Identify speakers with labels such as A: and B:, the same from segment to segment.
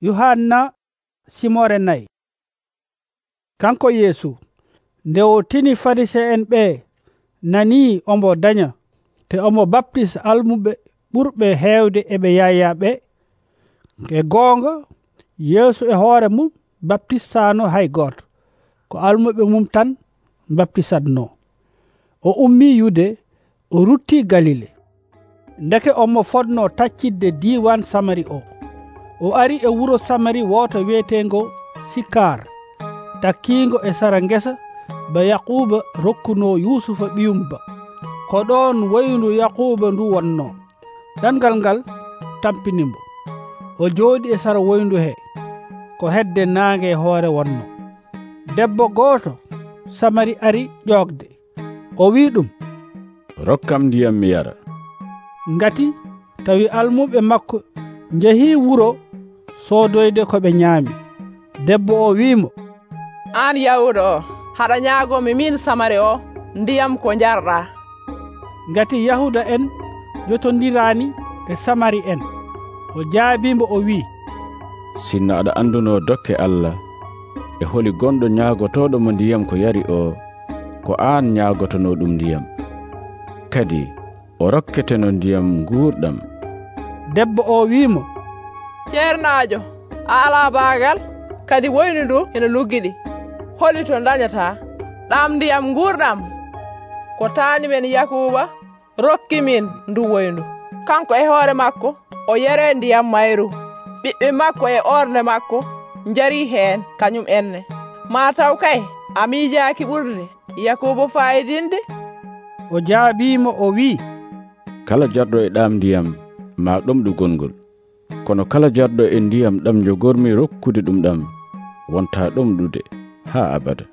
A: Yohanna simore nayi kanko yeesu nde o tini farise'en ɓe nani omo daña? Te omo baptis almuɓe ɓurɓe heewde eɓe yayaɓe e goonga yeesu e hoore mum baptistano hay gooto. Ko almuɓe mum tan baptisatno. O ummi yude o rutti galile. Ndeke omo fodno taccidde diwan samari o. o ari e wuro samari woto wiyetengo sikar. Takkigo e sara ngesa ba yaquba rokkuno yusufa ɓiyumba. Ko ɗon woyndu yaquba ndu wonno. Ɗangal ngal tampinimo o jooɗi e sara woyndu he ko hedde naange e hoore wonno. Debbo gooto samari ari ƴoogde. O wi ɗum
B: rokkam ndiyam mi yara.
A: ngati tawi almuɓe makko njehi wuro soodoyde ko ɓe ñaami. Debbo o wi'imo
C: aan yawuɗo o haɗa ñaagomi min samari o ndiyam ko njarɗa.
A: ngati yahuda en jotondirani e samari en o jaabimo o wi'i.
B: Sinno aɗa anduno dokke allah e holi gonɗo ñaagotoɗo mo ndiyam ko yari o ko aan ñaagotono ɗum ndiyam. Kadi o rokketeno ndiyam nguurɗam.
A: Debbo o wi'imo
C: ceernajo a ala baagal kadi woynu ndu ene luggiɗi holi to dañata ɗam ndiyam nguurɗam ko taani men yakuba rokki min ndu woyndu kanko e hoore makko o yere ndiyam mayru. Ɓiɓɓe makko e orde makko jari heen kañum enne. Ma taw kay a miijaaki ɓurde yakuba fayidinde
A: o jaabimo o wi
B: kala jarɗo e ɗam ndiyam ma ɗomɗu gongol kono kala jarɗo e ndiyam ɗam jogormi rokkude ɗum ɗam wonta ɗomɗude haa abada.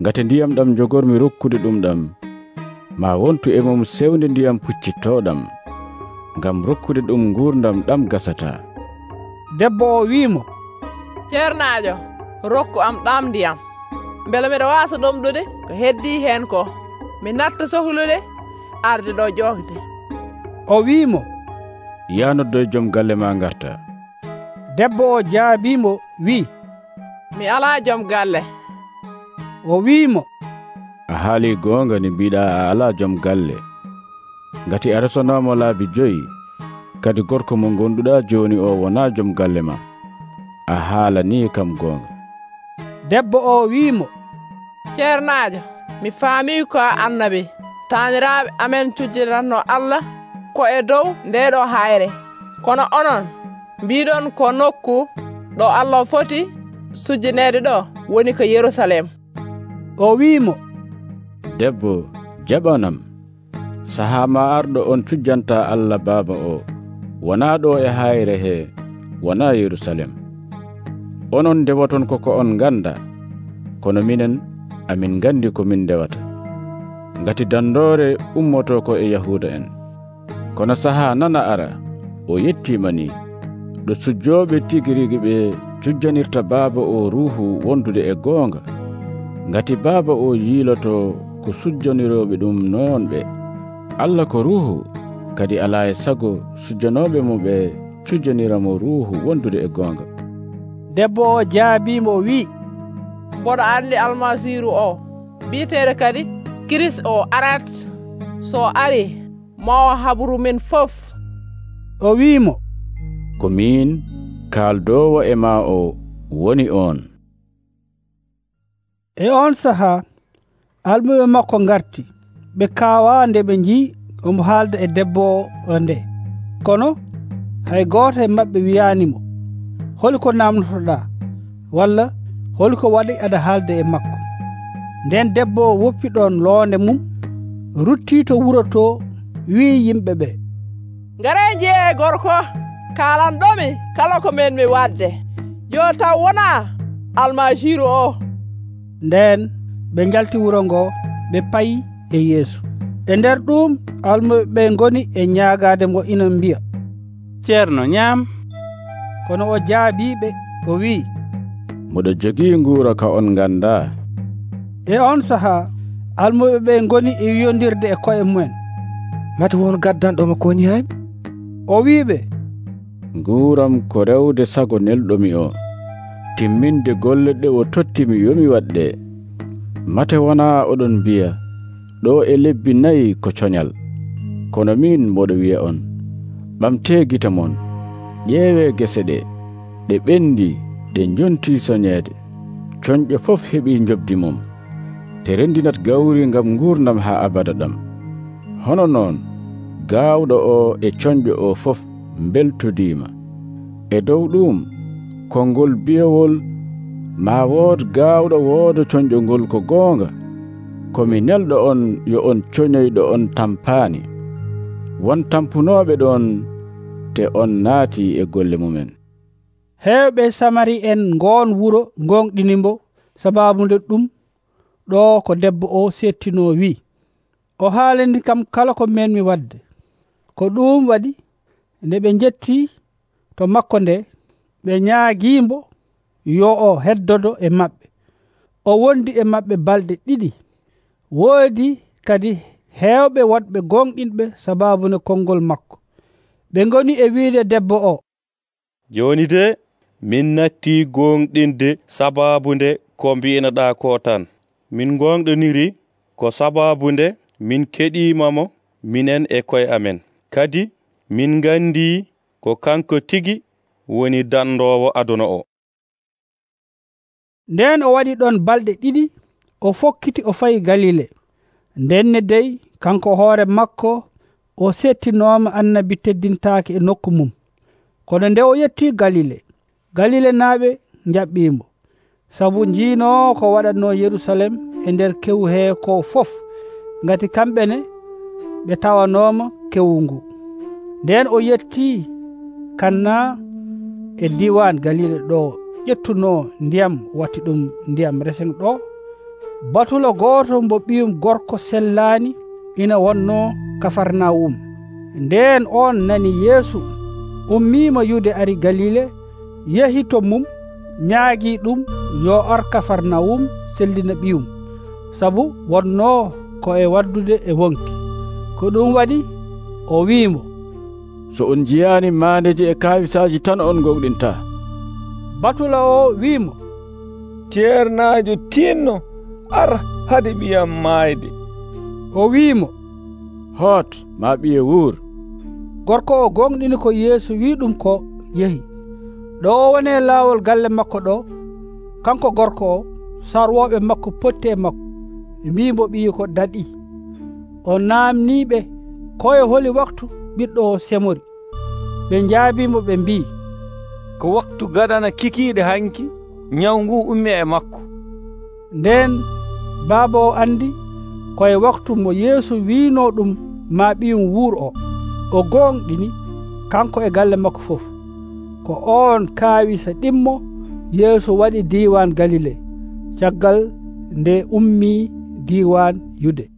B: Ngate ndiyam ɗam jogormi rokkude ɗum ɗam ma wontu e mum sewde ndiyam puccittoɗam ngam rokkude ɗum gurdam ɗam gasata.
A: Debbo o wi'imo
C: ceernajo rokku am ɗam ndiyam. Beele miɗa wasa ɗomɗude ko heddi hen ko. Mi natta sohlude arde ɗo jogde
A: o wi'imo
B: ya noddo e joom galle ma garta
A: debbo o jaabimo wi
C: mi ala joom galle.
A: O wimo
B: a haali goonga ni mbiɗa a ala joom galle. Ngati a resanamo laabi joyi kadi gorko mo gonduɗa joni o wona joom galle ma. A haalani kam goonga.
A: Debbo o wimo
C: ceernajo mi faami ko annabi. Taniraɓe amen cujjiranno allah. makko e dow ndeɗo hayre kono onon mbiɗon ko nokku ɗo allah foti sujjanede ɗo woni ko yerusalem.
A: O wimo
B: debbo jaɓanam. Saha ma arɗo on cujjanta allah baaba o. Wona ɗo e hayre he wona yerusalem. Onon ndewaton koko on ganda kono minen amin gandi komin ndewata. Ngati dandore ummoto ko e yahuda en. kono saha nana ara o yettima ni ɗo sujjoɓe tigirigi ɓe cujjanirta baaba o ruhu wondude e goonga. Ngati baaba o yiiloto ko sujjaniroɓe ɗum noon ɓe allah ko ruhu kadi ala e sago sujjanoɓe mo ɓe cujjaniramo ruhu wondude e goonga.
A: Debbo o jaabimo o wi'i.
C: Mboɗo andi almasiru o biyeteere kadi kirist o arat so ari mawo habru min fof.
A: O wi'imo.
B: Ko min kaaldowo e ma o woni on.
A: E on saha almuɓe makko garti ɓe kawa nde ɓe njiyi omo haalda e debbo o nde. Kono hay goto e mabɓe wiyanimo holko namnotoɗa walla holko waɗi aɗa haalde e makko. Nden debbo o woppi ɗon loonde mum rutti to wuro to wi yimɓe ɓe
C: ngare jeye gorko. Kalanɗomi kala ko men mi wadde. Yo taw wona almasiru o.
A: Nden ɓe jalti wuro ngo ɓe payi e yeesu. E nder ɗum almuɓe ɓe goni e ñagade mo ina mbiya.
D: Ceerno ñaam.
A: Kono o jaabiɓe o wi
B: moɗo jogii nguura ka on ganda
A: e on saha almuɓe ɓe goni e wiyondirde e koye mumen
E: mata won gaddanɗoma koni haymi
A: o wiɓe
B: nguuram ko rewde sago nelɗomi o. Timminde golle ɗe o tottimi yomi waɗɗe. Mate wona oɗon mbiya ɗo e lebbi nayi ko coñal. Kono min mboɗo wiya on. Ɓamte gita mon. Ƴeewe gese ɗe. Ɗe ɓendi ɗe jonti soñeede. Coñƴo fof heɓi jobdi mum. Te rendinat gawri ngam gurdam ha abada ɗam. hono noon gaawɗo o e coñƴo o fof mbeltodiima. E dow ɗum konngol biyowol ma wood gaawɗo wooda coñƴo ngol ko goonga komi nelɗo on yo on coñoyɗo on tampaani. Won tampunooɓe ɗon te on naati e golle mumen.
A: Heewɓe samari en ngoon wuro gonɗinimbo sabaabu nde ɗum ɗo ko debbo o settino wi'i o haalandi kam kala ko menmi wadde. Ko ɗum waɗi nde ɓe jetti to makko nde ɓe ñaagimbo yo o heddodo e maɓɓe. O wondi e maɓɓe balɗe ɗiɗi. Woodi kadi heewɓe wonɓe gonɗinɓe sababune konngol makko. Ɓe goni e wiide debbo o.
E: Joni de min natti gonɗinde sababunde ko mbi'inoɗa ko tan. Min gonɗoniri ko sababunde min keɗimamo minen e koye amen. Kadi min gandi ko kanko tigi woni dandowo aduna o.
A: Nden o waɗi ɗon balɗe ɗiɗi o fokkiti o fayi galile. Ndenne dey kanko hoore makko o settinoma annabi teddintaki e nokku mum. Kono nde o yetti galile galile naaɓe jaɓɓimo sabu jiino ko waɗatno yerusalem e nder kewu he ko fof. ngati kamɓene ɓe tawanoma kewu ngu nden o yetti kanna e diwan galila ɗo ƴettuno ndiyam watti ɗum ndiyam resen ɗo. Batulo goto mbo ɓiyum gorko sellani ina wonno kafarnawum nden on nani yeesu ummima yude ari galile yehi to mum ñaagui ɗum yo ar kafarnawum sellina ɓiyum. Saabu wonno ko e waddude e wonki. Ko ɗum waɗi o wimo
B: so on jiyani mandeji e kawisaji tan on gonɗinta
A: batula o wimo
F: ceernajo tinno ar hade ɓiyam mayde
A: o wimo
B: hot ma ɓiye wuur.
A: Gorko o gonɗini ko yeeso wi ɗum ko yehi. Ɗo o woni e laawol galle makko ɗo kanko gorko o sarwoɓe makko potti e makko. mbimo ɓiyi ko daɗi. O namniɓe koye holi waktu ɓiɗɗo o semori. Ɓe jaabimo ɓe mbi
F: ko waktu gadana kikiɗe hanki ñaw ngu ummi e makko.
A: Nden baaba o andi koye waktu mo yeeso wino ɗum ma ɓiyum wuur o. O gonɗini kanko e galle makko fof. Ko on kaawi ɗimmo yeeso waɗi diwan galile. Caggal nde ummi D1 UD.